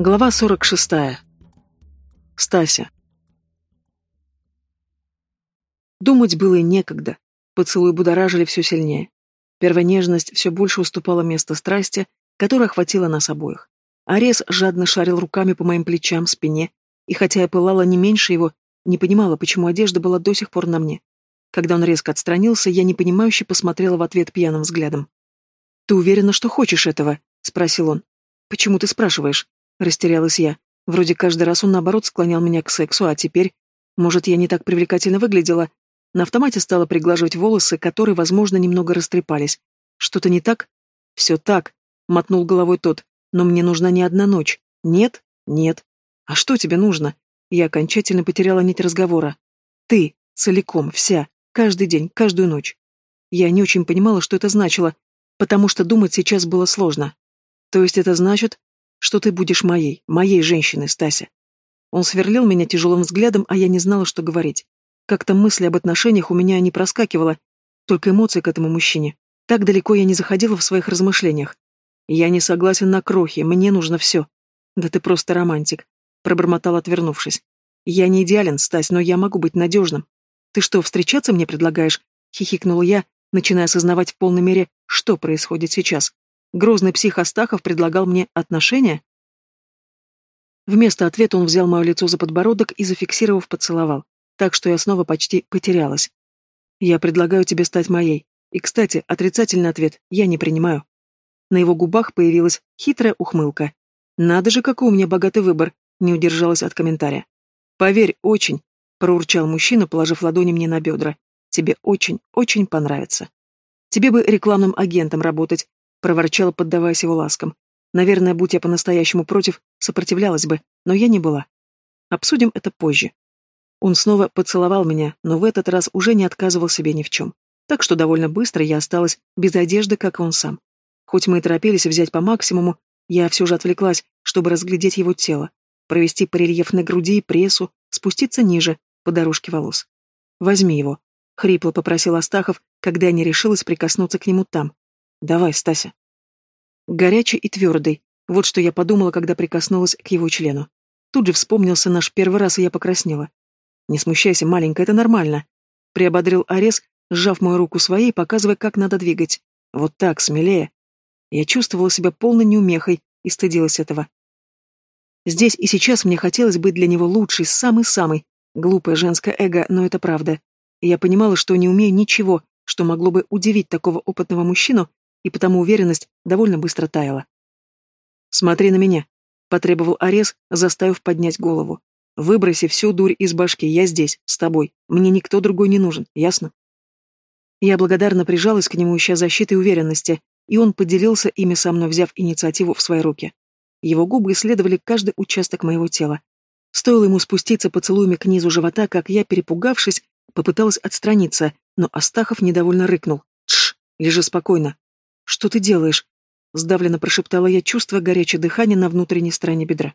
Глава 46. Стася. Думать было и некогда. Поцелуи будоражили все сильнее. Первая нежность все больше уступала место страсти, которая охватила нас обоих. Арес жадно шарил руками по моим плечам, спине, и хотя я пылала не меньше его, не понимала, почему одежда была до сих пор на мне. Когда он резко отстранился, я непонимающе посмотрела в ответ пьяным взглядом. «Ты уверена, что хочешь этого?» — спросил он. «Почему ты спрашиваешь?» Растерялась я. Вроде каждый раз он, наоборот, склонял меня к сексу, а теперь... Может, я не так привлекательно выглядела? На автомате стала приглаживать волосы, которые, возможно, немного растрепались. Что-то не так? Все так, мотнул головой тот. Но мне нужна не одна ночь. Нет? Нет. А что тебе нужно? Я окончательно потеряла нить разговора. Ты, целиком, вся, каждый день, каждую ночь. Я не очень понимала, что это значило, потому что думать сейчас было сложно. То есть это значит, что ты будешь моей, моей женщиной, Стася. Он сверлил меня тяжелым взглядом, а я не знала, что говорить. Как-то мысли об отношениях у меня не проскакивала, только эмоции к этому мужчине. Так далеко я не заходила в своих размышлениях. Я не согласен на крохи, мне нужно все. Да ты просто романтик, пробормотал, отвернувшись. Я не идеален, Стась, но я могу быть надежным. Ты что, встречаться мне предлагаешь? Хихикнула я, начиная осознавать в полной мере, что происходит сейчас. Грозный псих Астахов предлагал мне отношения? Вместо ответа он взял мое лицо за подбородок и, зафиксировав, поцеловал, так что я снова почти потерялась. «Я предлагаю тебе стать моей. И, кстати, отрицательный ответ я не принимаю». На его губах появилась хитрая ухмылка. «Надо же, какой у меня богатый выбор», — не удержалась от комментария. «Поверь, очень», — проурчал мужчина, положив ладони мне на бедра. «Тебе очень, очень понравится. Тебе бы рекламным агентом работать, проворчала, поддаваясь его ласкам. Наверное, будь я по-настоящему против, сопротивлялась бы, но я не была. Обсудим это позже. Он снова поцеловал меня, но в этот раз уже не отказывал себе ни в чем. Так что довольно быстро я осталась без одежды, как и он сам. Хоть мы и торопились взять по максимуму, я все же отвлеклась, чтобы разглядеть его тело, провести по рельефной груди и прессу, спуститься ниже, по дорожке волос. «Возьми его», — хрипло попросил Астахов, когда я не решилась прикоснуться к нему там, Давай, Стася. Горячий и твердый. Вот что я подумала, когда прикоснулась к его члену. Тут же вспомнился наш первый раз, и я покраснела. Не смущайся, маленькая, это нормально. Приободрил Арес, сжав мою руку своей, показывая, как надо двигать. Вот так, смелее. Я чувствовала себя полной неумехой и стыдилась этого. Здесь и сейчас мне хотелось быть для него лучшей, самой-самой. Глупое женское эго, но это правда. Я понимала, что не умею ничего, что могло бы удивить такого опытного мужчину, и потому уверенность довольно быстро таяла. «Смотри на меня», — потребовал Арес, заставив поднять голову. «Выброси всю дурь из башки, я здесь, с тобой. Мне никто другой не нужен, ясно?» Я благодарно прижалась к нему, ища защиты и уверенности, и он поделился ими со мной, взяв инициативу в свои руки. Его губы исследовали каждый участок моего тела. Стоило ему спуститься поцелуями к низу живота, как я, перепугавшись, попыталась отстраниться, но Астахов недовольно рыкнул. «Тш, лежи спокойно, «Что ты делаешь?» — сдавленно прошептала я, чувствуя горячее дыхание на внутренней стороне бедра.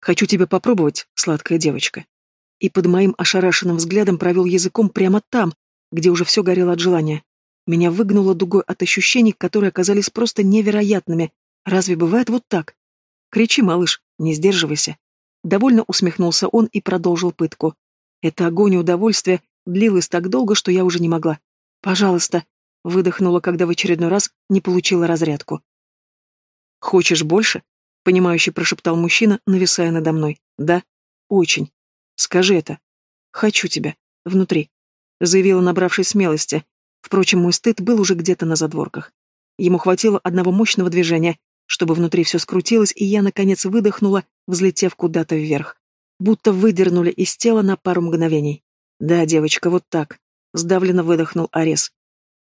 «Хочу тебя попробовать, сладкая девочка». И под моим ошарашенным взглядом провел языком прямо там, где уже все горело от желания. Меня выгнуло дугой от ощущений, которые оказались просто невероятными. Разве бывает вот так? Кричи, малыш, не сдерживайся. Довольно усмехнулся он и продолжил пытку. Это огонь и удовольствие длилось так долго, что я уже не могла. «Пожалуйста», Выдохнула, когда в очередной раз не получила разрядку. «Хочешь больше?» — понимающе прошептал мужчина, нависая надо мной. «Да, очень. Скажи это. Хочу тебя. Внутри», — заявила, набравшись смелости. Впрочем, мой стыд был уже где-то на задворках. Ему хватило одного мощного движения, чтобы внутри все скрутилось, и я, наконец, выдохнула, взлетев куда-то вверх. Будто выдернули из тела на пару мгновений. «Да, девочка, вот так», — сдавленно выдохнул Арес.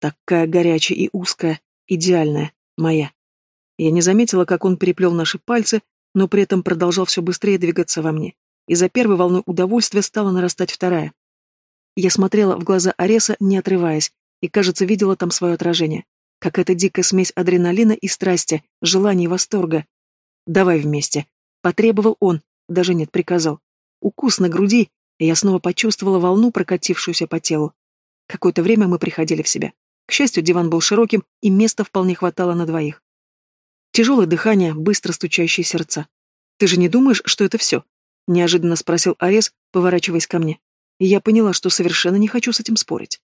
Такая горячая и узкая, идеальная, моя. Я не заметила, как он переплел наши пальцы, но при этом продолжал все быстрее двигаться во мне. И за первой волной удовольствия стала нарастать вторая. Я смотрела в глаза Ареса, не отрываясь, и, кажется, видела там свое отражение. Какая-то дикая смесь адреналина и страсти, желания и восторга. «Давай вместе», — потребовал он, даже нет, приказал. Укус на груди, и я снова почувствовала волну, прокатившуюся по телу. Какое-то время мы приходили в себя. К счастью, диван был широким, и места вполне хватало на двоих. Тяжелое дыхание, быстро стучащие сердца. Ты же не думаешь, что это все? Неожиданно спросил Арес, поворачиваясь ко мне. И я поняла, что совершенно не хочу с этим спорить.